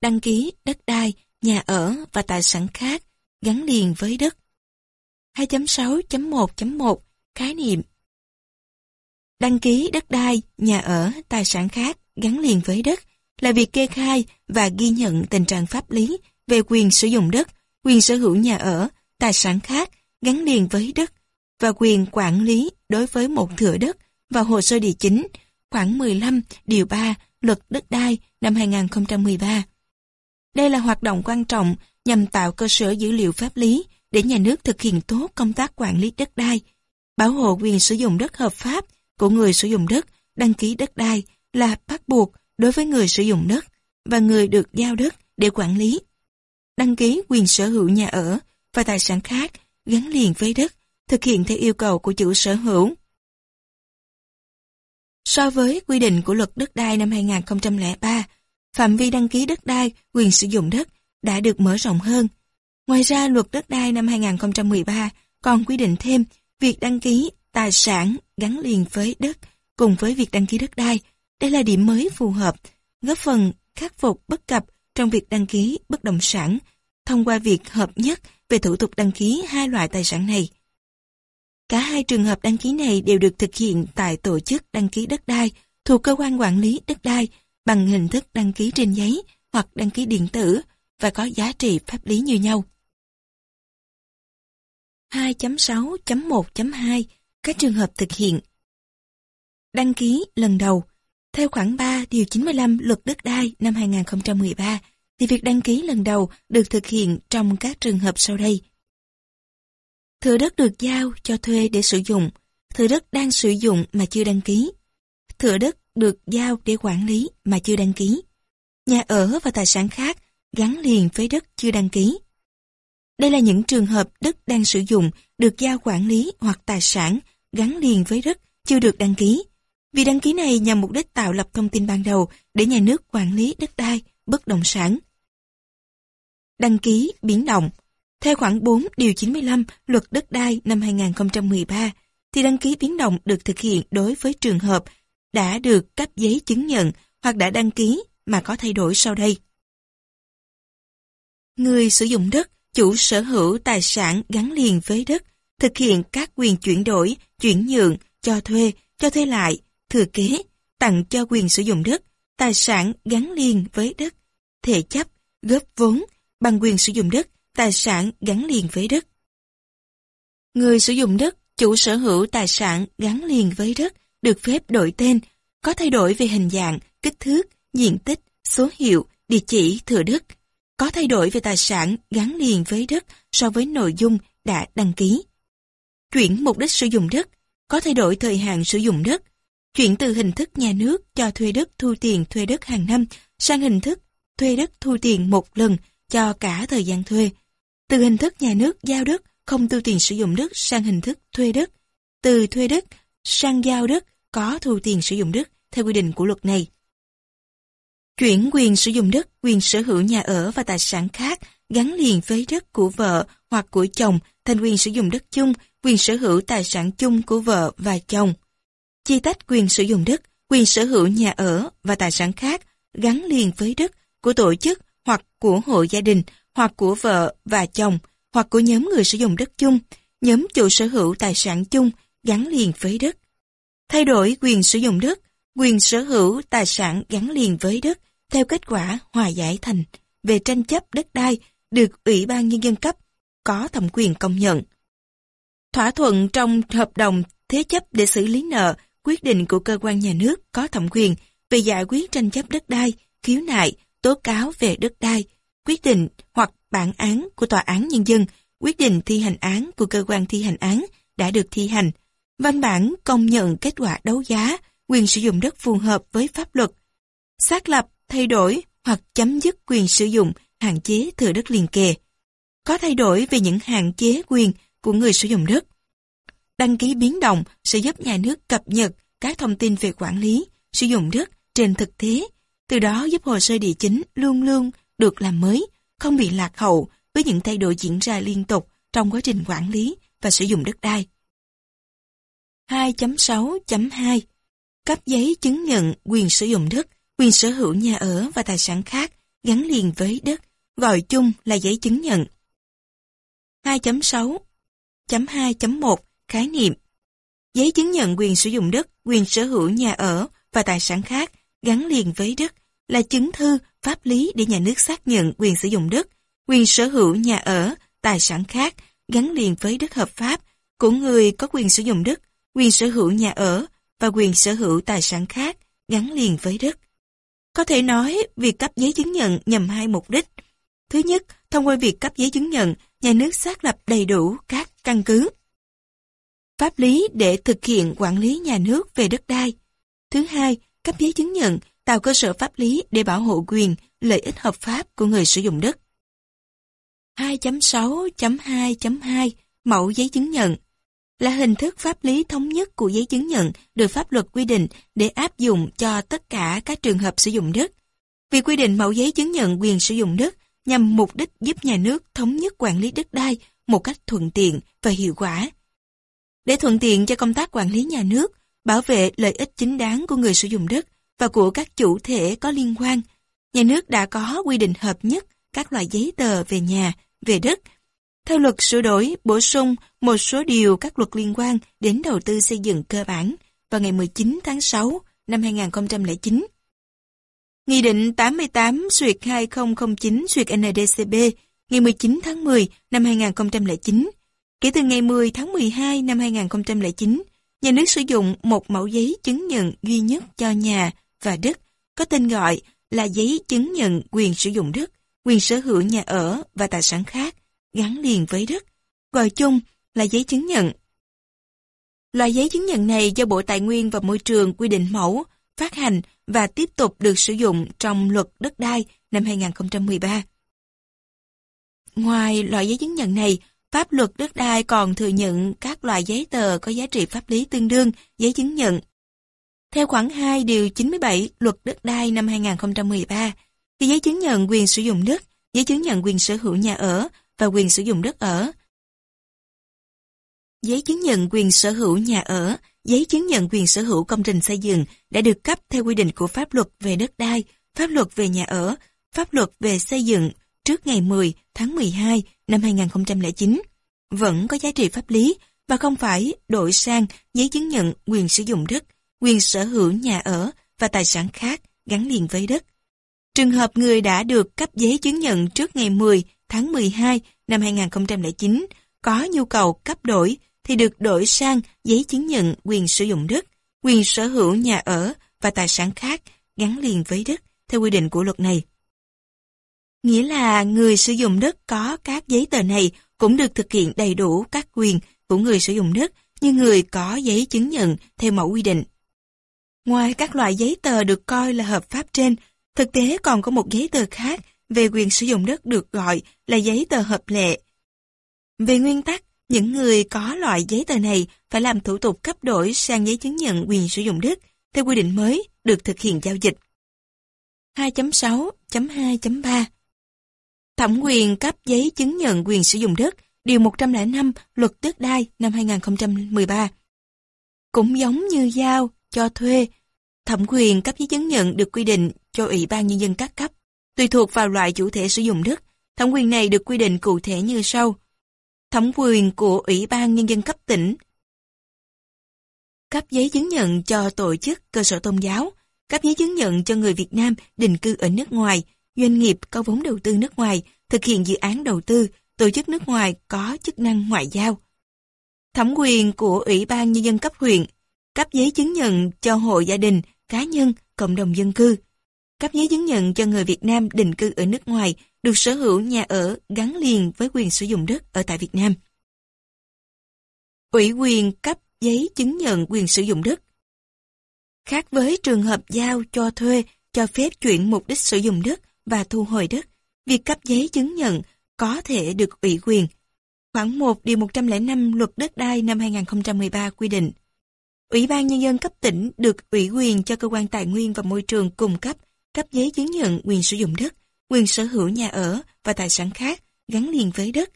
Đăng ký đất đai, nhà ở và tài sản khác gắn liền với đất. 2.6.1.1 Khái niệm Đăng ký đất đai, nhà ở, tài sản khác gắn liền với đất là việc kê khai và ghi nhận tình trạng pháp lý về quyền sử dụng đất, quyền sở hữu nhà ở, tài sản khác gắn liền với đất và quyền quản lý đối với một thửa đất và hồ sơ địa chính khoảng 15 điều 3 Luật Đất đai năm 2013. Đây là hoạt động quan trọng nhằm tạo cơ sở dữ liệu pháp lý để nhà nước thực hiện tốt công tác quản lý đất đai, bảo hộ quyền sử dụng đất hợp pháp của người sử dụng đất, đăng ký đất đai là bắt buộc đối với người sử dụng đất và người được giao đất để quản lý. Đăng ký quyền sở hữu nhà ở và tài sản khác gắn liền với đất, thực hiện theo yêu cầu của chủ sở hữu. So với quy định của luật đất đai năm 2003, phạm vi đăng ký đất đai, quyền sử dụng đất đã được mở rộng hơn. Ngoài ra, luật đất đai năm 2013 còn quy định thêm việc đăng ký tài sản gắn liền với đất cùng với việc đăng ký đất đai đây là điểm mới phù hợp, góp phần khắc phục bất cập trong việc đăng ký bất động sản thông qua việc hợp nhất về thủ tục đăng ký hai loại tài sản này. Cả hai trường hợp đăng ký này đều được thực hiện tại tổ chức đăng ký đất đai thuộc cơ quan quản lý đất đai bằng hình thức đăng ký trên giấy hoặc đăng ký điện tử và có giá trị pháp lý như nhau. 2.6.1.2 Các trường hợp thực hiện Đăng ký lần đầu theo khoản 3 điều 95 luật đất đai năm 2013, thì việc đăng ký lần đầu được thực hiện trong các trường hợp sau đây thừa đất được giao cho thuê để sử dụng, thừa đất đang sử dụng mà chưa đăng ký, thừa đất được giao để quản lý mà chưa đăng ký, nhà ở và tài sản khác gắn liền với đất chưa đăng ký. Đây là những trường hợp đất đang sử dụng được giao quản lý hoặc tài sản gắn liền với đất chưa được đăng ký vì đăng ký này nhằm mục đích tạo lập thông tin ban đầu để nhà nước quản lý đất đai, bất động sản. Đăng ký biến động theo khoảng 4 điều 95 Luật Đất đai năm 2013, thì đăng ký biến động được thực hiện đối với trường hợp đã được cấp giấy chứng nhận hoặc đã đăng ký mà có thay đổi sau đây. Người sử dụng đất, chủ sở hữu tài sản gắn liền với đất, thực hiện các quyền chuyển đổi, chuyển nhượng, cho thuê, cho thuê lại, thừa kế, tặng cho quyền sử dụng đất, tài sản gắn liền với đất, thể chấp, góp vốn, bằng quyền sử dụng đất, tài sản gắn liền với đất. Người sử dụng đất, chủ sở hữu tài sản gắn liền với đất, được phép đổi tên, có thay đổi về hình dạng, kích thước, diện tích, số hiệu, địa chỉ thừa đất, có thay đổi về tài sản gắn liền với đất so với nội dung đã đăng ký. Chuyển mục đích sử dụng đất, có thay đổi thời hạn sử dụng đất, chuyển từ hình thức nhà nước cho thuê đất thu tiền thuê đất hàng năm sang hình thức thuê đất thu tiền một lần cho cả thời gian thuê. Từ hình thức nhà nước giao đất không thu tiền sử dụng đất sang hình thức thuê đất. Từ thuê đất sang giao đất có thu tiền sử dụng đất theo quy định của luật này. Chuyển quyền sử dụng đất, quyền sở hữu nhà ở và tài sản khác gắn liền với đất của vợ hoặc của chồng thành quyền sử dụng đất chung, quyền sở hữu tài sản chung của vợ và chồng. Chi tách quyền sử dụng đất, quyền sở hữu nhà ở và tài sản khác gắn liền với đất của tổ chức của hộ gia đình hoặc của vợ và chồng hoặc của nhóm người sử dụng đất chung, nhóm chủ sở hữu tài sản chung gắn liền với đất. Thay đổi quyền sử dụng đất, quyền sở hữu tài sản gắn liền với đất theo kết quả hòa giải thành về tranh chấp đất đai được Ủy ban Nhân dân cấp có thẩm quyền công nhận. Thỏa thuận trong hợp đồng thế chấp để xử lý nợ, quyết định của cơ quan nhà nước có thẩm quyền về giải quyết tranh chấp đất đai, khiếu nại, tố cáo về đất đai, quyết định hoặc bản án của tòa án nhân dân, quyết định thi hành án của cơ quan thi hành án đã được thi hành, văn bản công nhận kết quả đấu giá, quyền sử dụng đất phù hợp với pháp luật, xác lập, thay đổi hoặc chấm dứt quyền sử dụng, hạn chế thừa đất liền kề. Có thay đổi về những hạn chế quyền của người sử dụng đất. Đăng ký biến động sẽ giúp nhà nước cập nhật các thông tin về quản lý, sử dụng đất trên thực tế, từ đó giúp hồ sơ địa chính luôn luôn được làm mới, không bị lạc hậu với những thay đổi diễn ra liên tục trong quá trình quản lý và sử dụng đất đai. 2.6.2 Cấp giấy chứng nhận quyền sử dụng đất, quyền sở hữu nhà ở và tài sản khác gắn liền với đất, gọi chung là giấy chứng nhận. 2.6.2.1 Khái niệm Giấy chứng nhận quyền sử dụng đất, quyền sở hữu nhà ở và tài sản khác gắn liền với đất là chứng thư pháp lý để nhà nước xác nhận quyền sử dụng đất, quyền sở hữu nhà ở, tài sản khác gắn liền với đất hợp pháp của người có quyền sử dụng đất, quyền sở hữu nhà ở và quyền sở hữu tài sản khác gắn liền với đất. Có thể nói, việc cấp giấy chứng nhận nhằm hai mục đích. Thứ nhất, thông qua việc cấp giấy chứng nhận, nhà nước xác lập đầy đủ các căn cứ. Pháp lý để thực hiện quản lý nhà nước về đất đai. Thứ hai, cấp giấy chứng nhận tạo cơ sở pháp lý để bảo hộ quyền, lợi ích hợp pháp của người sử dụng đất. 2.6.2.2 Mẫu giấy chứng nhận là hình thức pháp lý thống nhất của giấy chứng nhận được pháp luật quy định để áp dụng cho tất cả các trường hợp sử dụng đất. Việc quy định mẫu giấy chứng nhận quyền sử dụng đất nhằm mục đích giúp nhà nước thống nhất quản lý đất đai một cách thuận tiện và hiệu quả. Để thuận tiện cho công tác quản lý nhà nước, bảo vệ lợi ích chính đáng của người sử dụng đất và của các chủ thể có liên quan, nhà nước đã có quy định hợp nhất các loại giấy tờ về nhà, về đất. Theo luật sửa đổi, bổ sung một số điều các luật liên quan đến đầu tư xây dựng cơ bản vào ngày 19 tháng 6 năm 2009. Nghị định 88 suyệt 2009 suyệt NDCB ngày 19 tháng 10 năm 2009. Kể từ ngày 10 tháng 12 năm 2009, nhà nước sử dụng một mẫu giấy chứng nhận duy nhất cho nhà và đất, có tên gọi là giấy chứng nhận quyền sử dụng đất, quyền sở hữu nhà ở và tài sản khác gắn liền với đất, gọi chung là giấy chứng nhận. Loại giấy chứng nhận này do Bộ Tài nguyên và Môi trường quy định mẫu, phát hành và tiếp tục được sử dụng trong luật đất đai năm 2013. Ngoài loại giấy chứng nhận này, pháp luật đất đai còn thừa nhận các loại giấy tờ có giá trị pháp lý tương đương giấy chứng nhận. Theo khoản 2 điều 97 luật đất đai năm 2013, thì giấy chứng nhận quyền sử dụng đất, giấy chứng nhận quyền sở hữu nhà ở và quyền sử dụng đất ở. Giấy chứng nhận quyền sở hữu nhà ở, giấy chứng nhận quyền sở hữu công trình xây dựng đã được cấp theo quy định của pháp luật về đất đai, pháp luật về nhà ở, pháp luật về xây dựng trước ngày 10 tháng 12 năm 2009 vẫn có giá trị pháp lý và không phải đổi sang giấy chứng nhận quyền sử dụng đất, quyền sở hữu nhà ở và tài sản khác gắn liền với đất. Trường hợp người đã được cấp giấy chứng nhận trước ngày 10 tháng 12 năm 2009 có nhu cầu cấp đổi thì được đổi sang giấy chứng nhận quyền sử dụng đất, quyền sở hữu nhà ở và tài sản khác gắn liền với đất theo quy định của luật này. Nghĩa là người sử dụng đất có các giấy tờ này cũng được thực hiện đầy đủ các quyền của người sử dụng đất như người có giấy chứng nhận theo mẫu quy định. Ngoài các loại giấy tờ được coi là hợp pháp trên, thực tế còn có một giấy tờ khác về quyền sử dụng đất được gọi là giấy tờ hợp lệ. Về nguyên tắc, những người có loại giấy tờ này phải làm thủ tục cấp đổi sang giấy chứng nhận quyền sử dụng đất theo quy định mới được thực hiện giao dịch. 2.6.2.3 Thẩm quyền cấp giấy chứng nhận quyền sử dụng đất, Điều 105 Luật Đất đai năm 2013. Cũng giống như giao, cho thuê, thẩm quyền cấp giấy chứng nhận được quy định cho Ủy ban Nhân dân các cấp. Tùy thuộc vào loại chủ thể sử dụng đất, thẩm quyền này được quy định cụ thể như sau. Thẩm quyền của Ủy ban Nhân dân cấp tỉnh cấp giấy chứng nhận cho tổ chức cơ sở tôn giáo, cấp giấy chứng nhận cho người Việt Nam định cư ở nước ngoài, doanh nghiệp có vốn đầu tư nước ngoài, thực hiện dự án đầu tư, tổ chức nước ngoài có chức năng ngoại giao. Thẩm quyền của Ủy ban Nhân dân cấp huyện, cấp giấy chứng nhận cho hộ gia đình, cá nhân, cộng đồng dân cư, cấp giấy chứng nhận cho người Việt Nam định cư ở nước ngoài được sở hữu nhà ở gắn liền với quyền sử dụng đất ở tại Việt Nam. Ủy quyền cấp giấy chứng nhận quyền sử dụng đất. Khác với trường hợp giao cho thuê, cho phép chuyển mục đích sử dụng đất và thu hồi đất, việc cấp giấy chứng nhận có thể được ủy quyền. Khoảng 1 điều 105 luật đất đai năm 2013 quy định, Ủy ban Nhân dân cấp tỉnh được ủy quyền cho cơ quan tài nguyên và môi trường cung cấp, cấp giấy chứng nhận quyền sử dụng đất, quyền sở hữu nhà ở và tài sản khác gắn liền với đất.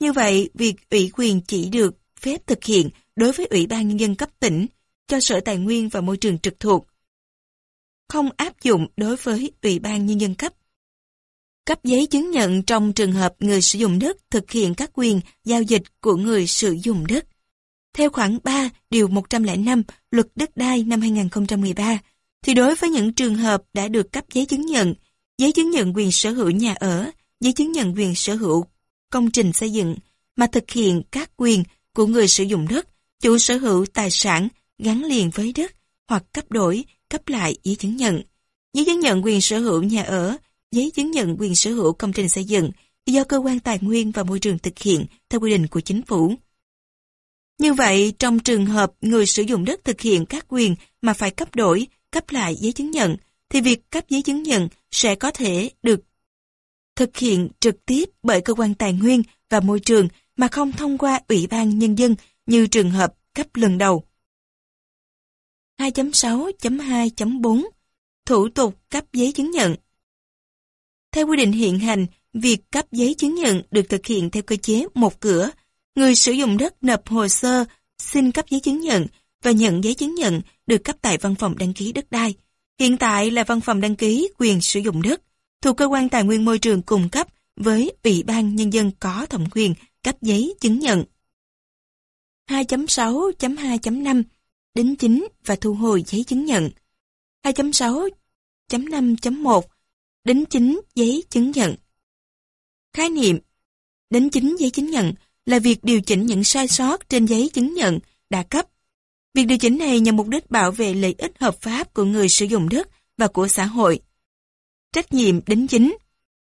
Như vậy, việc ủy quyền chỉ được phép thực hiện đối với Ủy ban Nhân dân cấp tỉnh, cho Sở Tài nguyên và Môi trường trực thuộc. Không áp dụng đối với Ủy ban Nhân dân cấp. Cấp giấy chứng nhận trong trường hợp người sử dụng đất thực hiện các quyền giao dịch của người sử dụng đất. Theo khoản 3 điều 105 Luật Đất đai năm 2013, thì đối với những trường hợp đã được cấp giấy chứng nhận, giấy chứng nhận quyền sở hữu nhà ở, giấy chứng nhận quyền sở hữu công trình xây dựng, mà thực hiện các quyền của người sử dụng đất, chủ sở hữu tài sản gắn liền với đất hoặc cấp đổi, cấp lại giấy chứng nhận. Giấy chứng nhận quyền sở hữu nhà ở, giấy chứng nhận quyền sở hữu công trình xây dựng do cơ quan tài nguyên và môi trường thực hiện theo quy định của chính phủ. Như vậy, trong trường hợp người sử dụng đất thực hiện các quyền mà phải cấp đổi, cấp lại giấy chứng nhận, thì việc cấp giấy chứng nhận sẽ có thể được thực hiện trực tiếp bởi cơ quan tài nguyên và môi trường mà không thông qua Ủy ban Nhân dân như trường hợp cấp lần đầu. 2.6.2.4 Thủ tục cấp giấy chứng nhận theo quy định hiện hành, việc cấp giấy chứng nhận được thực hiện theo cơ chế một cửa. Người sử dụng đất nộp hồ sơ xin cấp giấy chứng nhận và nhận giấy chứng nhận được cấp tại văn phòng đăng ký đất đai. Hiện tại là văn phòng đăng ký quyền sử dụng đất, thuộc cơ quan tài nguyên môi trường cung cấp với Ủy ban Nhân dân có thẩm quyền cấp giấy chứng nhận. 2.6.2.5 Đính chính và thu hồi giấy chứng nhận 2.6.5.1 Đính chính giấy chứng nhận Khái niệm Đính chính giấy chứng nhận là việc điều chỉnh những sai sót trên giấy chứng nhận đã cấp. Việc điều chỉnh này nhằm mục đích bảo vệ lợi ích hợp pháp của người sử dụng đất và của xã hội. Trách nhiệm đính chính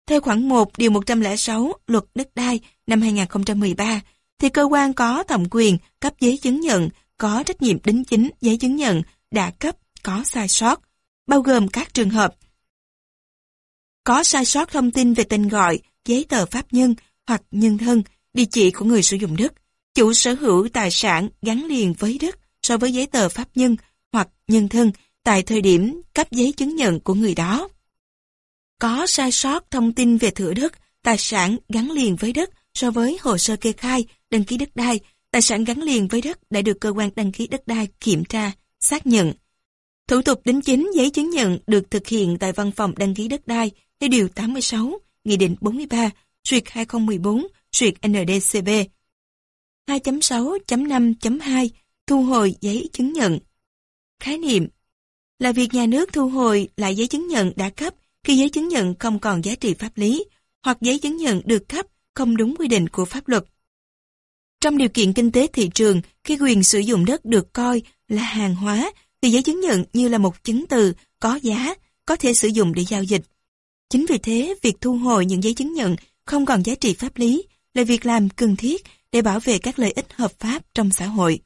Theo khoản 1 điều 106 Luật Đất đai năm 2013 thì cơ quan có thẩm quyền cấp giấy chứng nhận có trách nhiệm đính chính giấy chứng nhận đã cấp có sai sót, bao gồm các trường hợp có sai sót thông tin về tên gọi, giấy tờ pháp nhân hoặc nhân thân, địa chỉ của người sử dụng đất, chủ sở hữu tài sản gắn liền với đất so với giấy tờ pháp nhân hoặc nhân thân tại thời điểm cấp giấy chứng nhận của người đó. Có sai sót thông tin về thửa đất, tài sản gắn liền với đất so với hồ sơ kê khai, đăng ký đất đai, tài sản gắn liền với đất đã được cơ quan đăng ký đất đai kiểm tra, xác nhận. Thủ tục đính chính giấy chứng nhận được thực hiện tại văn phòng đăng ký đất đai theo Điều 86, Nghị định 43, Duyệt 2014, Duyệt NDCB. 2.6.5.2 Thu hồi giấy chứng nhận Khái niệm Là việc nhà nước thu hồi lại giấy chứng nhận đã cấp khi giấy chứng nhận không còn giá trị pháp lý hoặc giấy chứng nhận được cấp không đúng quy định của pháp luật. Trong điều kiện kinh tế thị trường, khi quyền sử dụng đất được coi là hàng hóa, thì giấy chứng nhận như là một chứng từ có giá, có thể sử dụng để giao dịch. Chính vì thế, việc thu hồi những giấy chứng nhận không còn giá trị pháp lý là việc làm cần thiết để bảo vệ các lợi ích hợp pháp trong xã hội.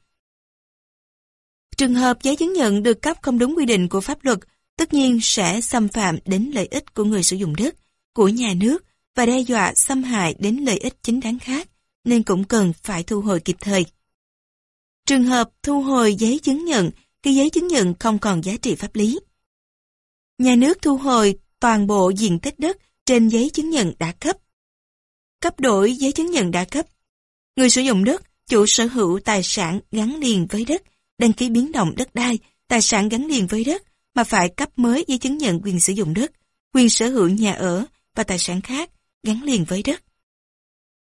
Trường hợp giấy chứng nhận được cấp không đúng quy định của pháp luật, tất nhiên sẽ xâm phạm đến lợi ích của người sử dụng đất, của nhà nước và đe dọa xâm hại đến lợi ích chính đáng khác, nên cũng cần phải thu hồi kịp thời. Trường hợp thu hồi giấy chứng nhận khi giấy chứng nhận không còn giá trị pháp lý. Nhà nước thu hồi toàn bộ diện tích đất trên giấy chứng nhận đã cấp. Cấp đổi giấy chứng nhận đã cấp. Người sử dụng đất, chủ sở hữu tài sản gắn liền với đất, đăng ký biến động đất đai, tài sản gắn liền với đất mà phải cấp mới giấy chứng nhận quyền sử dụng đất, quyền sở hữu nhà ở và tài sản khác gắn liền với đất.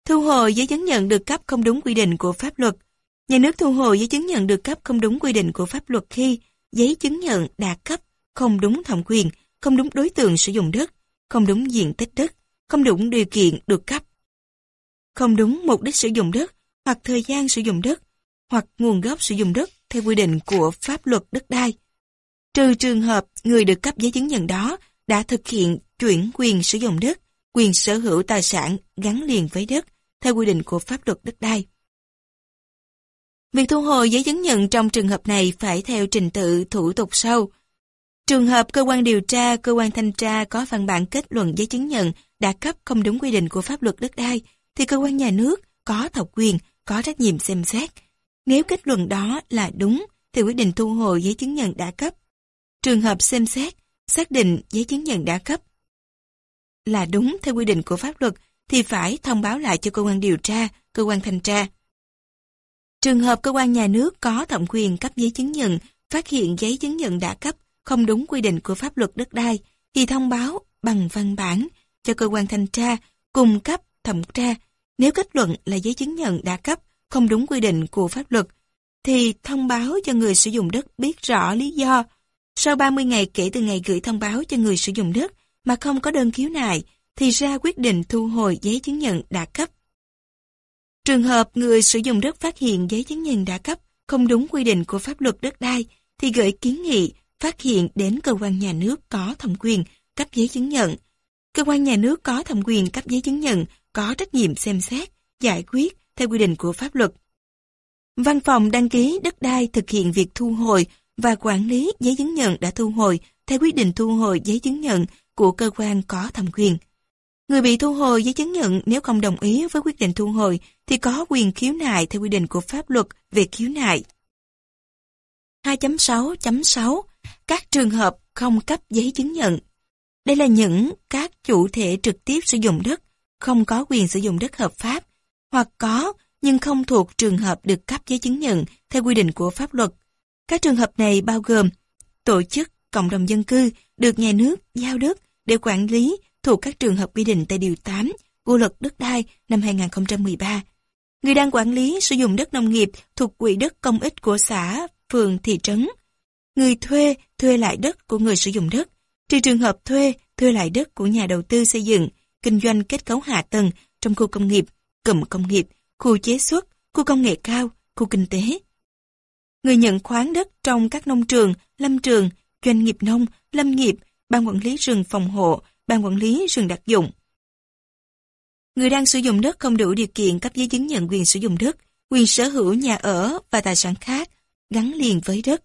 Thu hồi giấy chứng nhận được cấp không đúng quy định của pháp luật. Nhà nước thu hồi giấy chứng nhận được cấp không đúng quy định của pháp luật khi giấy chứng nhận đã cấp không đúng thẩm quyền, không đúng đối tượng sử dụng đất, không đúng diện tích đất, không đúng điều kiện được cấp. Không đúng mục đích sử dụng đất, hoặc thời gian sử dụng đất, hoặc nguồn gốc sử dụng đất theo quy định của pháp luật đất đai. Trừ trường hợp người được cấp giấy chứng nhận đó đã thực hiện chuyển quyền sử dụng đất, quyền sở hữu tài sản gắn liền với đất theo quy định của pháp luật đất đai. Việc thu hồi giấy chứng nhận trong trường hợp này phải theo trình tự thủ tục sau. Trường hợp cơ quan điều tra, cơ quan thanh tra có văn bản kết luận giấy chứng nhận đã cấp không đúng quy định của pháp luật đất đai, thì cơ quan nhà nước có thẩm quyền, có trách nhiệm xem xét. Nếu kết luận đó là đúng, thì quyết định thu hồi giấy chứng nhận đã cấp. Trường hợp xem xét, xác định giấy chứng nhận đã cấp là đúng theo quy định của pháp luật thì phải thông báo lại cho cơ quan điều tra, cơ quan thanh tra. Trường hợp cơ quan nhà nước có thẩm quyền cấp giấy chứng nhận, phát hiện giấy chứng nhận đã cấp không đúng quy định của pháp luật đất đai, thì thông báo bằng văn bản cho cơ quan thanh tra cung cấp thẩm tra. Nếu kết luận là giấy chứng nhận đã cấp không đúng quy định của pháp luật, thì thông báo cho người sử dụng đất biết rõ lý do. Sau 30 ngày kể từ ngày gửi thông báo cho người sử dụng đất mà không có đơn khiếu nại, thì ra quyết định thu hồi giấy chứng nhận đã cấp. Trường hợp người sử dụng đất phát hiện giấy chứng nhận đã cấp không đúng quy định của pháp luật đất đai thì gửi kiến nghị phát hiện đến cơ quan nhà nước có thẩm quyền cấp giấy chứng nhận. Cơ quan nhà nước có thẩm quyền cấp giấy chứng nhận có trách nhiệm xem xét, giải quyết theo quy định của pháp luật. Văn phòng đăng ký đất đai thực hiện việc thu hồi và quản lý giấy chứng nhận đã thu hồi theo quyết định thu hồi giấy chứng nhận của cơ quan có thẩm quyền. Người bị thu hồi giấy chứng nhận nếu không đồng ý với quyết định thu hồi thì có quyền khiếu nại theo quy định của pháp luật về khiếu nại. 2.6.6 các trường hợp không cấp giấy chứng nhận Đây là những các chủ thể trực tiếp sử dụng đất, không có quyền sử dụng đất hợp pháp, hoặc có nhưng không thuộc trường hợp được cấp giấy chứng nhận theo quy định của pháp luật. Các trường hợp này bao gồm tổ chức, cộng đồng dân cư được nhà nước giao đất để quản lý thuộc các trường hợp quy định tại Điều 8 của luật đất đai năm 2013. Người đang quản lý sử dụng đất nông nghiệp thuộc quỹ đất công ích của xã, phường, thị trấn. Người thuê, thuê lại đất của người sử dụng đất, trừ trường hợp thuê, thuê lại đất của nhà đầu tư xây dựng, kinh doanh kết cấu hạ tầng trong khu công nghiệp, cụm công nghiệp, khu chế xuất, khu công nghệ cao, khu kinh tế. Người nhận khoán đất trong các nông trường, lâm trường, doanh nghiệp nông, lâm nghiệp, ban quản lý rừng phòng hộ, ban quản lý rừng đặc dụng. Người đang sử dụng đất không đủ điều kiện cấp giấy chứng nhận quyền sử dụng đất, quyền sở hữu nhà ở và tài sản khác gắn liền với đất.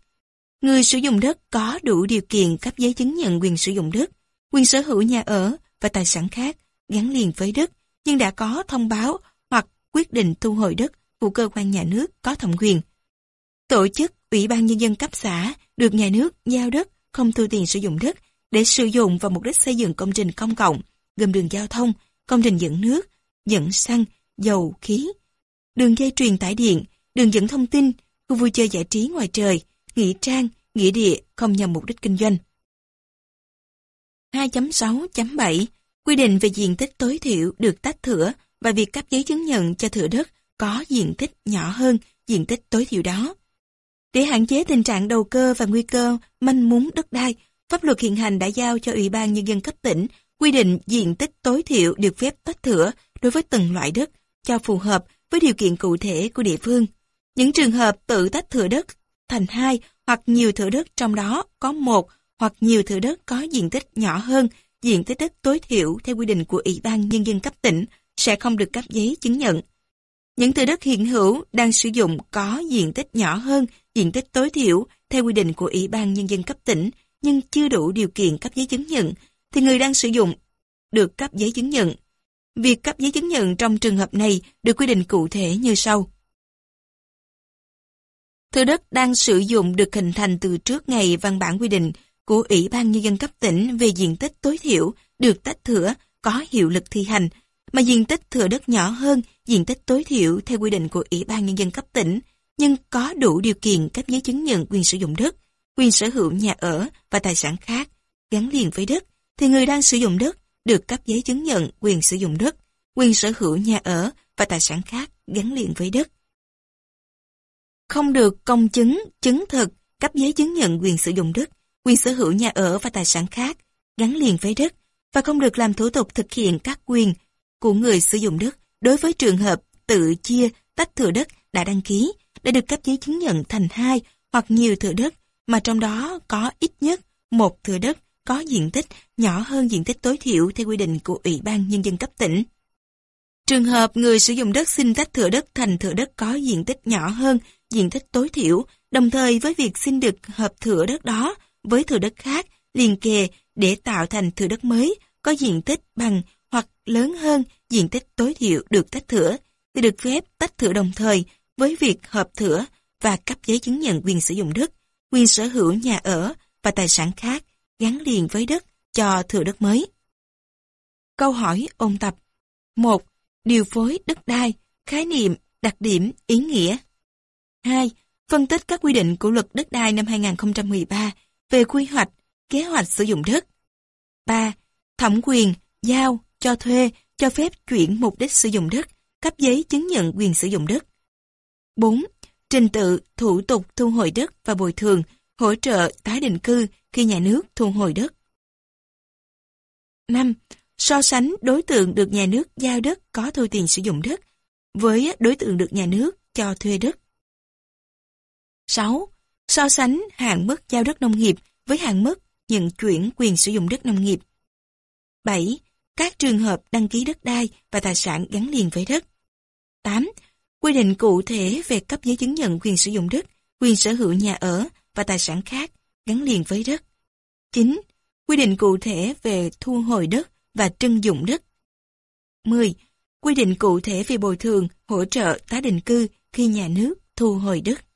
Người sử dụng đất có đủ điều kiện cấp giấy chứng nhận quyền sử dụng đất, quyền sở hữu nhà ở và tài sản khác gắn liền với đất, nhưng đã có thông báo hoặc quyết định thu hồi đất của cơ quan nhà nước có thẩm quyền. Tổ chức Ủy ban Nhân dân cấp xã được nhà nước giao đất không thu tiền sử dụng đất để sử dụng vào mục đích xây dựng công trình công cộng, gồm đường giao thông, công trình dẫn nước, dẫn xăng, dầu, khí, đường dây truyền tải điện, đường dẫn thông tin, khu vui chơi giải trí ngoài trời, nghĩa trang, nghĩa địa không nhằm mục đích kinh doanh. 2.6.7 Quy định về diện tích tối thiểu được tách thửa và việc cấp giấy chứng nhận cho thửa đất có diện tích nhỏ hơn diện tích tối thiểu đó. Để hạn chế tình trạng đầu cơ và nguy cơ manh mún đất đai, pháp luật hiện hành đã giao cho Ủy ban Nhân dân cấp tỉnh quy định diện tích tối thiểu được phép tách thửa đối với từng loại đất cho phù hợp với điều kiện cụ thể của địa phương. Những trường hợp tự tách thửa đất thành hai hoặc nhiều thửa đất trong đó có một hoặc nhiều thửa đất có diện tích nhỏ hơn diện tích đất tối thiểu theo quy định của Ủy ban Nhân dân cấp tỉnh sẽ không được cấp giấy chứng nhận. Những thửa đất hiện hữu đang sử dụng có diện tích nhỏ hơn, diện tích tối thiểu theo quy định của Ủy ban Nhân dân cấp tỉnh, nhưng chưa đủ điều kiện cấp giấy chứng nhận, thì người đang sử dụng được cấp giấy chứng nhận. Việc cấp giấy chứng nhận trong trường hợp này được quy định cụ thể như sau. Thửa đất đang sử dụng được hình thành từ trước ngày văn bản quy định của Ủy ban Nhân dân cấp tỉnh về diện tích tối thiểu được tách thửa có hiệu lực thi hành, mà diện tích thửa đất nhỏ hơn diện tích tối thiểu theo quy định của Ủy ban Nhân dân cấp tỉnh, nhưng có đủ điều kiện cấp giấy chứng nhận quyền sử dụng đất, quyền sở hữu nhà ở và tài sản khác gắn liền với đất, thì người đang sử dụng đất được cấp giấy chứng nhận quyền sử dụng đất, quyền sở hữu nhà ở và tài sản khác gắn liền với đất. Không được công chứng, chứng thực, cấp giấy chứng nhận quyền sử dụng đất, quyền sở hữu nhà ở và tài sản khác gắn liền với đất và không được làm thủ tục thực hiện các quyền của người sử dụng đất đối với trường hợp tự chia tách thửa đất đã đăng ký để được cấp giấy chứng nhận thành hai hoặc nhiều thửa đất mà trong đó có ít nhất một thửa đất có diện tích nhỏ hơn diện tích tối thiểu theo quy định của Ủy ban Nhân dân cấp tỉnh. Trường hợp người sử dụng đất xin tách thửa đất thành thửa đất có diện tích nhỏ hơn diện tích tối thiểu, đồng thời với việc xin được hợp thửa đất đó với thửa đất khác liền kề để tạo thành thửa đất mới có diện tích bằng hoặc lớn hơn diện tích tối thiểu được tách thửa, thì được phép tách thửa đồng thời với việc hợp thửa và cấp giấy chứng nhận quyền sử dụng đất, quyền sở hữu nhà ở và tài sản khác gắn liền với đất cho thửa đất mới. Câu hỏi ôn tập 1. Điều phối đất đai, khái niệm, đặc điểm, ý nghĩa 2. Phân tích các quy định của luật đất đai năm 2013 về quy hoạch, kế hoạch sử dụng đất. 3. Thẩm quyền, giao, cho thuê, cho phép chuyển mục đích sử dụng đất, cấp giấy chứng nhận quyền sử dụng đất. 4. Trình tự, thủ tục thu hồi đất và bồi thường, hỗ trợ tái định cư khi nhà nước thu hồi đất. 5. So sánh đối tượng được nhà nước giao đất có thu tiền sử dụng đất với đối tượng được nhà nước cho thuê đất. 6. So sánh hạn mức giao đất nông nghiệp với hạn mức nhận chuyển quyền sử dụng đất nông nghiệp. 7. Các trường hợp đăng ký đất đai và tài sản gắn liền với đất. 8. Quy định cụ thể về cấp giấy chứng nhận quyền sử dụng đất, quyền sở hữu nhà ở và tài sản khác gắn liền với đất. 9. Quy định cụ thể về thu hồi đất và trưng dụng đất. 10. Quy định cụ thể về bồi thường, hỗ trợ tái định cư khi nhà nước thu hồi đất.